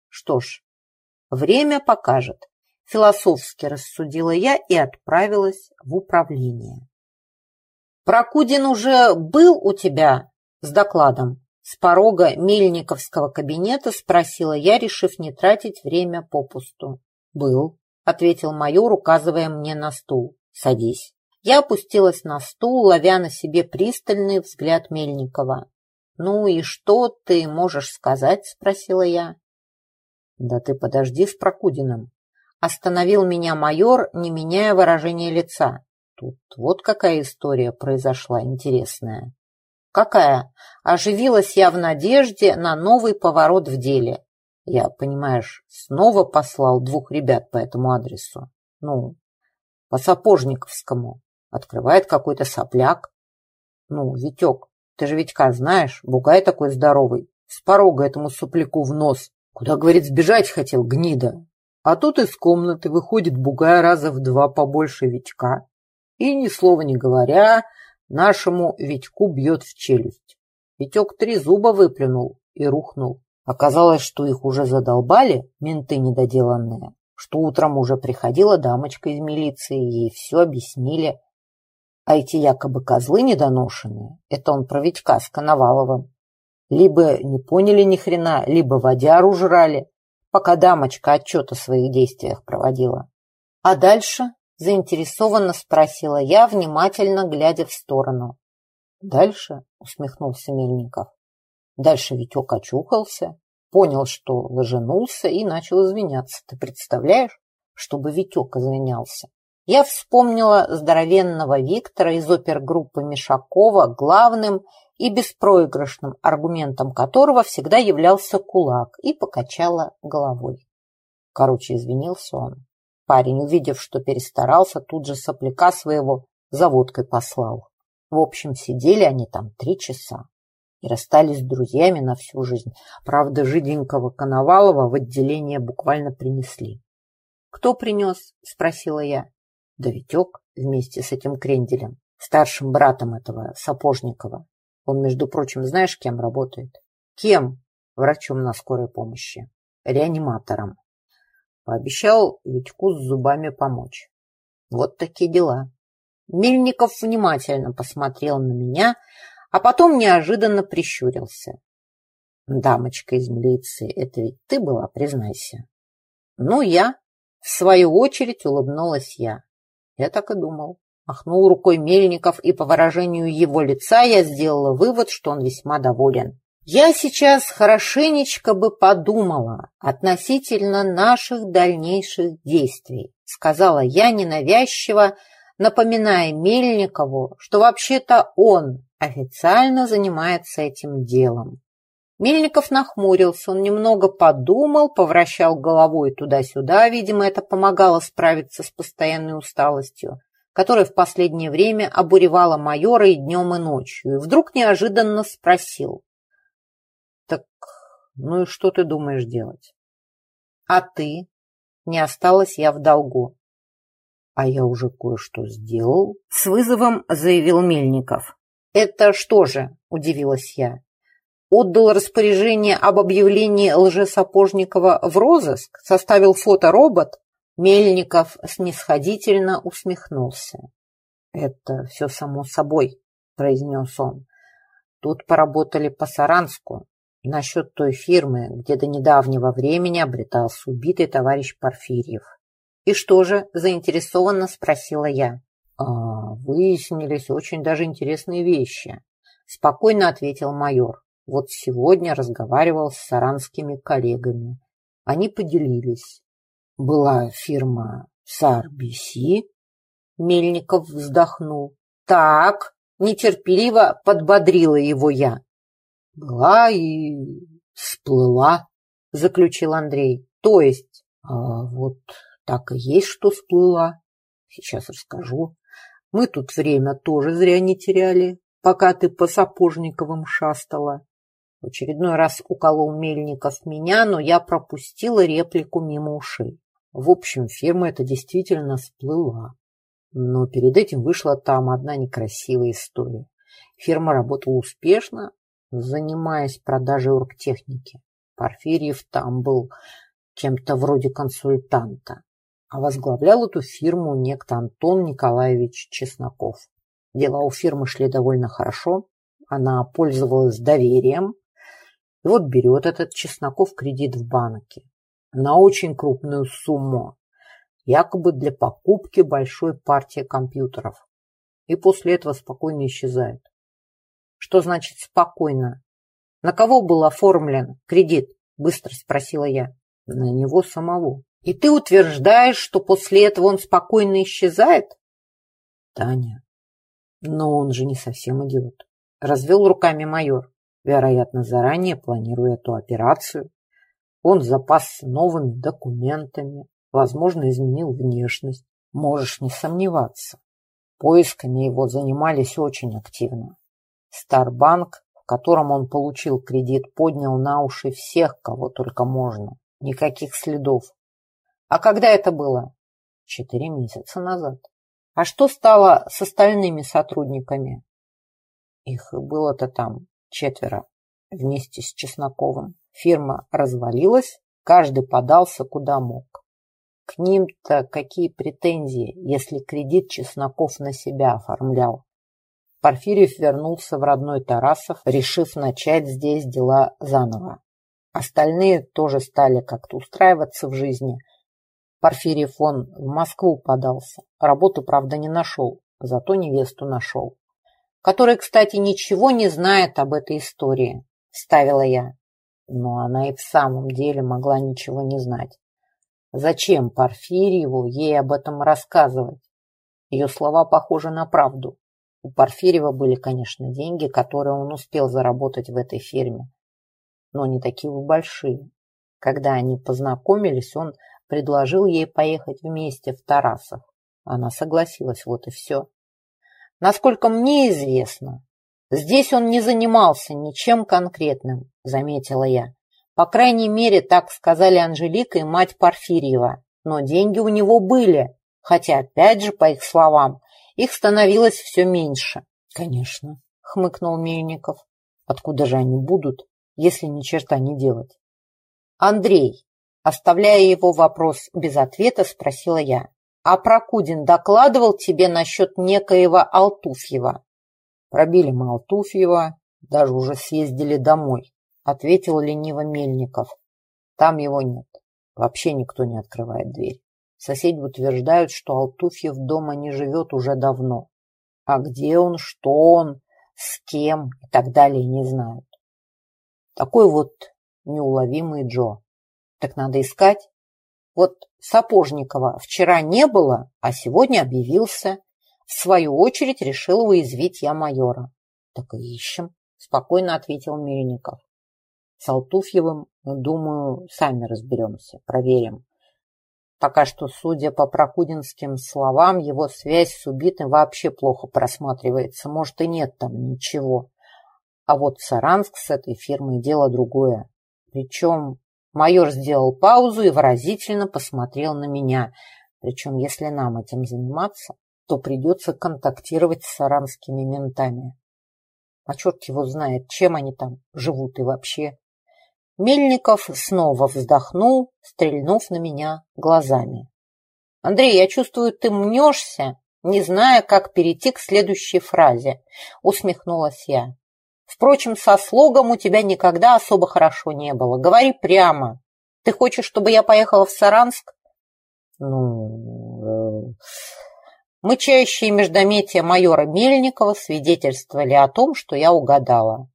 Что ж, время покажет. Философски рассудила я и отправилась в управление. Прокудин уже был у тебя с докладом? С порога Мельниковского кабинета спросила я, решив не тратить время попусту. Был, ответил майор, указывая мне на стул. «Садись». Я опустилась на стул, ловя на себе пристальный взгляд Мельникова. «Ну и что ты можешь сказать?» – спросила я. «Да ты подожди с Прокудиным». Остановил меня майор, не меняя выражения лица. Тут вот какая история произошла интересная. Какая? Оживилась я в надежде на новый поворот в деле. Я, понимаешь, снова послал двух ребят по этому адресу. Ну, по Сапожниковскому. Открывает какой-то сопляк. Ну, Витек, ты же Витька знаешь, бугай такой здоровый. С порога этому сопляку в нос. Куда, говорит, сбежать хотел, гнида. А тут из комнаты выходит бугай раза в два побольше Витька. И, ни слова не говоря, нашему Витьку бьет в челюсть. Витек три зуба выплюнул и рухнул. Оказалось, что их уже задолбали, менты недоделанные, что утром уже приходила дамочка из милиции, ей все объяснили. А эти якобы козлы недоношенные, это он про Витька с Коноваловым, либо не поняли ни хрена, либо водяру жрали, пока дамочка отчет о своих действиях проводила. А дальше заинтересованно спросила я, внимательно глядя в сторону. Дальше, усмехнулся Мельников, Дальше Витек очухался, понял, что ложенулся и начал извиняться. Ты представляешь, чтобы Витек извинялся? Я вспомнила здоровенного Виктора из опергруппы Мишакова, главным и беспроигрышным аргументом которого всегда являлся кулак, и покачала головой. Короче, извинился он. Парень, увидев, что перестарался, тут же сопляка своего заводкой послал. В общем, сидели они там три часа и расстались с друзьями на всю жизнь. Правда, жиденького Коновалова в отделение буквально принесли. «Кто принес?» – спросила я. «Да Витек вместе с этим кренделем, старшим братом этого Сапожникова. Он, между прочим, знаешь, кем работает? Кем? Врачом на скорой помощи. Реаниматором. Пообещал Витьку с зубами помочь. Вот такие дела. Мельников внимательно посмотрел на меня, а потом неожиданно прищурился. «Дамочка из милиции, это ведь ты была, признайся?» «Ну, я». В свою очередь улыбнулась я. Я так и думал. Махнул рукой Мельников, и по выражению его лица я сделала вывод, что он весьма доволен. Я сейчас хорошенечко бы подумала относительно наших дальнейших действий, сказала я ненавязчиво, напоминая Мельникову, что вообще-то он официально занимается этим делом. Мельников нахмурился, он немного подумал, повращал головой туда-сюда, видимо, это помогало справиться с постоянной усталостью, которая в последнее время обуревала майора и днем, и ночью, и вдруг неожиданно спросил. «Так, ну и что ты думаешь делать?» «А ты?» Не осталась я в долгу. «А я уже кое-что сделал», — с вызовом заявил Мельников. «Это что же?» — удивилась я. «Отдал распоряжение об объявлении лжесапожникова в розыск? Составил фоторобот?» Мельников снисходительно усмехнулся. «Это все само собой», — произнес он. «Тут поработали по Саранску, насчет той фирмы, где до недавнего времени обретался убитый товарищ Порфирьев. «И что же?» – заинтересованно спросила я. «А, выяснились очень даже интересные вещи», – спокойно ответил майор. «Вот сегодня разговаривал с саранскими коллегами. Они поделились. Была фирма Сарбиси». Мельников вздохнул. «Так», – нетерпеливо подбодрила его я. «Была и всплыла», – заключил Андрей. «То есть, а вот так и есть, что всплыла. Сейчас расскажу. Мы тут время тоже зря не теряли, пока ты по Сапожниковым шастала. В очередной раз уколол Мельников меня, но я пропустила реплику мимо ушей. В общем, фирма эта действительно всплыла. Но перед этим вышла там одна некрасивая история. Фирма работала успешно, занимаясь продажей оргтехники. Порфирьев там был кем-то вроде консультанта а возглавлял эту фирму некто Антон Николаевич Чесноков. Дела у фирмы шли довольно хорошо, она пользовалась доверием, и вот берет этот Чесноков кредит в банке на очень крупную сумму, якобы для покупки большой партии компьютеров, и после этого спокойно исчезает. Что значит спокойно? На кого был оформлен кредит? Быстро спросила я. На него самого. И ты утверждаешь, что после этого он спокойно исчезает? Таня, но он же не совсем идиот. Развел руками майор, вероятно, заранее планируя эту операцию. Он запасся новыми документами, возможно, изменил внешность. Можешь не сомневаться. Поисками его занимались очень активно. Старбанк, в котором он получил кредит, поднял на уши всех, кого только можно. Никаких следов. А когда это было? Четыре месяца назад. А что стало с остальными сотрудниками? Их было-то там четверо вместе с Чесноковым. Фирма развалилась, каждый подался куда мог. К ним-то какие претензии, если кредит Чесноков на себя оформлял? Порфирьев вернулся в родной Тарасов, решив начать здесь дела заново. Остальные тоже стали как-то устраиваться в жизни – Порфирий фон в Москву подался. Работу, правда, не нашел, зато невесту нашел. Которая, кстати, ничего не знает об этой истории, ставила я. Но она и в самом деле могла ничего не знать. Зачем Порфирьеву ей об этом рассказывать? Ее слова похожи на правду. У Порфирьева были, конечно, деньги, которые он успел заработать в этой фирме, но не такие уж большие. Когда они познакомились, он Предложил ей поехать вместе в Тарасов. Она согласилась, вот и все. Насколько мне известно, здесь он не занимался ничем конкретным, заметила я. По крайней мере, так сказали Анжелика и мать Порфирьева. Но деньги у него были, хотя, опять же, по их словам, их становилось все меньше. Конечно, хмыкнул Мельников. Откуда же они будут, если ни черта не делать? Андрей, Оставляя его вопрос без ответа, спросила я. «А Прокудин докладывал тебе насчет некоего Алтуфьева?» «Пробили мы Алтуфьева, даже уже съездили домой», ответил лениво Мельников. «Там его нет. Вообще никто не открывает дверь. Соседи утверждают, что Алтуфьев дома не живет уже давно. А где он, что он, с кем и так далее не знают. Такой вот неуловимый Джо. Так надо искать. Вот Сапожникова вчера не было, а сегодня объявился. В свою очередь решил уязвить я майора. Так и ищем, спокойно ответил Мельников. С Алтуфьевым, думаю, сами разберемся, проверим. Пока что, судя по прокудинским словам, его связь с убитым вообще плохо просматривается. Может, и нет там ничего. А вот Саранск с этой фирмой дело другое. Причем майор сделал паузу и выразительно посмотрел на меня. Причем, если нам этим заниматься, то придется контактировать с саранскими ментами. А черт его знает, чем они там живут и вообще. Мельников снова вздохнул, стрельнув на меня глазами. «Андрей, я чувствую, ты мнешься, не зная, как перейти к следующей фразе», — усмехнулась я. «Впрочем, со слогом у тебя никогда особо хорошо не было. Говори прямо. Ты хочешь, чтобы я поехала в Саранск?» «Ну...» э... Мычащие междометия майора Мельникова свидетельствовали о том, что я угадала.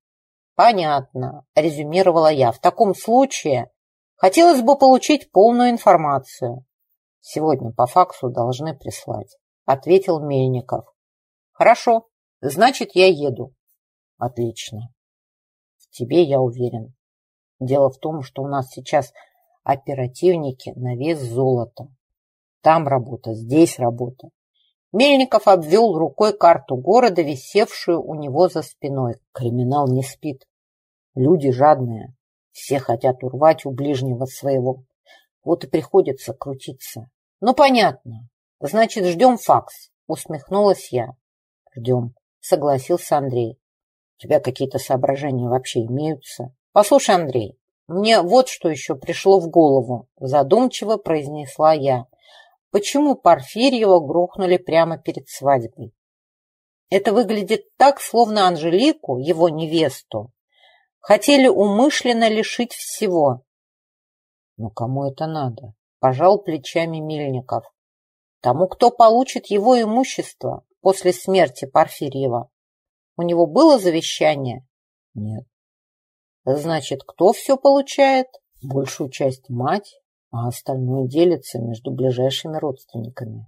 Понятно, резюмировала я. В таком случае хотелось бы получить полную информацию. Сегодня по факсу должны прислать, ответил Мельников. Хорошо, значит, я еду. Отлично. В тебе я уверен. Дело в том, что у нас сейчас оперативники на вес золота. Там работа, здесь работа. Мельников обвел рукой карту города, висевшую у него за спиной. Криминал не спит. Люди жадные. Все хотят урвать у ближнего своего. Вот и приходится крутиться. Ну, понятно. Значит, ждем факс. Усмехнулась я. Ждем. Согласился Андрей. Тебя какие-то соображения вообще имеются? Послушай, Андрей, мне вот что еще пришло в голову. Задумчиво произнесла я. Почему Порфирьева грохнули прямо перед свадьбой? Это выглядит так, словно Анжелику, его невесту, хотели умышленно лишить всего. Ну, кому это надо? Пожал плечами Мельников. Тому, кто получит его имущество после смерти Порфирьева. У него было завещание? Нет. Значит, кто все получает? Большую часть мать, а остальное делится между ближайшими родственниками.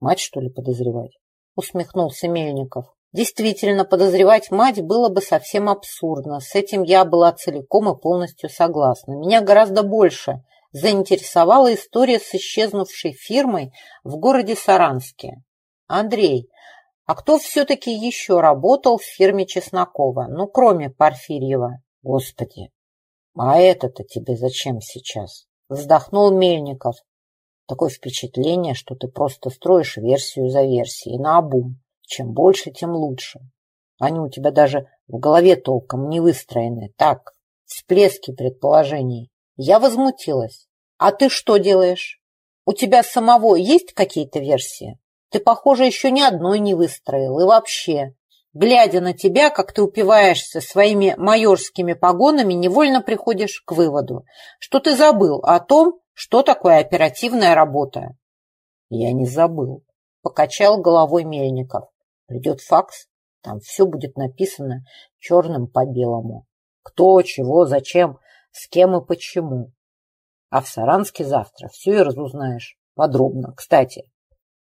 Мать, что ли, подозревать? Усмехнулся Мельников. Действительно, подозревать мать было бы совсем абсурдно. С этим я была целиком и полностью согласна. Меня гораздо больше заинтересовала история с исчезнувшей фирмой в городе Саранске. Андрей, а кто все-таки еще работал в фирме Чеснокова? Ну, кроме Порфирьева. Господи, а это-то тебе зачем сейчас? Вздохнул Мельников. Такое впечатление, что ты просто строишь версию за версией, наобум. Чем больше, тем лучше. Они у тебя даже в голове толком не выстроены. Так, всплески предположений. Я возмутилась. А ты что делаешь? У тебя самого есть какие-то версии? Ты, похоже, еще ни одной не выстроил. И вообще, глядя на тебя, как ты упиваешься своими майорскими погонами, невольно приходишь к выводу, что ты забыл о том, что такое оперативная работа. Я не забыл, покачал головой Мельников. Придет факс, там все будет написано черным по белому. Кто, чего, зачем, с кем и почему. А в Саранске завтра все и разузнаешь подробно. Кстати,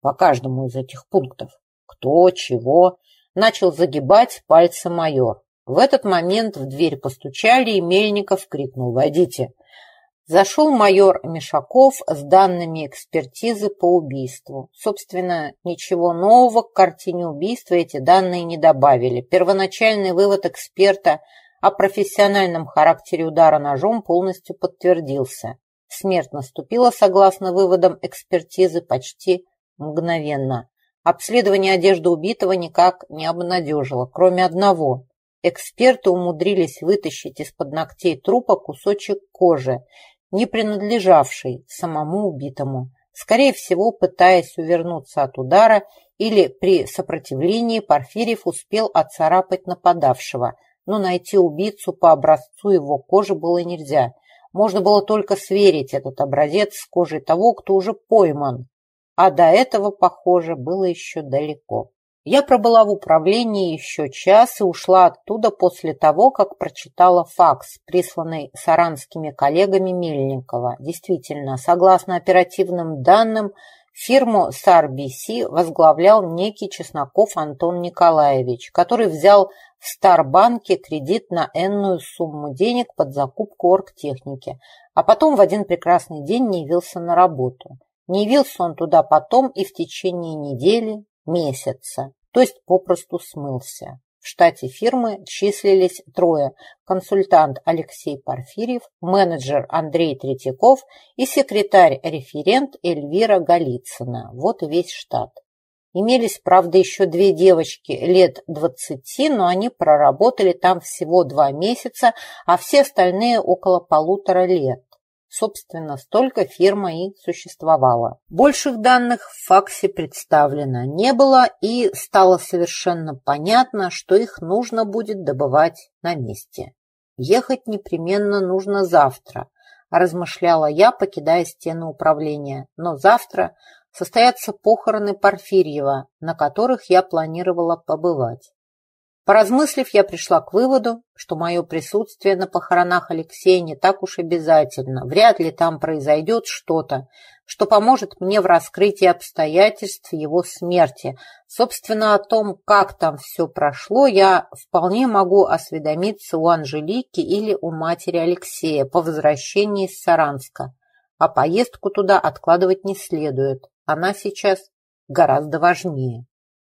по каждому из этих пунктов. Кто, чего, начал загибать пальцы майор. В этот момент в дверь постучали, и Мельников крикнул «Войдите!». Зашел майор Мишаков с данными экспертизы по убийству. Собственно, ничего нового к картине убийства эти данные не добавили. Первоначальный вывод эксперта о профессиональном характере удара ножом полностью подтвердился. Смерть наступила, согласно выводам экспертизы, почти мгновенно. Обследование одежды убитого никак не обнадежило, кроме одного. Эксперты умудрились вытащить из-под ногтей трупа кусочек кожи, не принадлежавший самому убитому, скорее всего, пытаясь увернуться от удара или при сопротивлении Порфирьев успел отцарапать нападавшего, но найти убийцу по образцу его кожи было нельзя. Можно было только сверить этот образец с кожей того, кто уже пойман, а до этого, похоже, было еще далеко. Я пробыла в управлении еще час и ушла оттуда после того, как прочитала факс, присланный саранскими коллегами Мельникова. Действительно, согласно оперативным данным, фирму SARBC возглавлял некий Чесноков Антон Николаевич, который взял в Старбанке кредит на энную сумму денег под закупку оргтехники, а потом в один прекрасный день не явился на работу. Не явился он туда потом и в течение недели, месяца, то есть попросту смылся. В штате фирмы числились трое – консультант Алексей Порфирьев, менеджер Андрей Третьяков и секретарь-референт Эльвира Голицына. Вот и весь штат. Имелись, правда, еще две девочки лет двадцати, но они проработали там всего два месяца, а все остальные около полутора лет. Собственно, столько фирма и существовала. Больших данных в факсе представлено не было, и стало совершенно понятно, что их нужно будет добывать на месте. Ехать непременно нужно завтра, размышляла я, покидая стены управления. Но завтра состоятся похороны Порфирьева, на которых я планировала побывать. Поразмыслив, я пришла к выводу, что мое присутствие на похоронах Алексея не так уж обязательно. Вряд ли там произойдет что-то, что поможет мне в раскрытии обстоятельств его смерти. Собственно, о том, как там все прошло, я вполне могу осведомиться у Анжелики или у матери Алексея по возвращении из Саранска. А поездку туда откладывать не следует. Она сейчас гораздо важнее.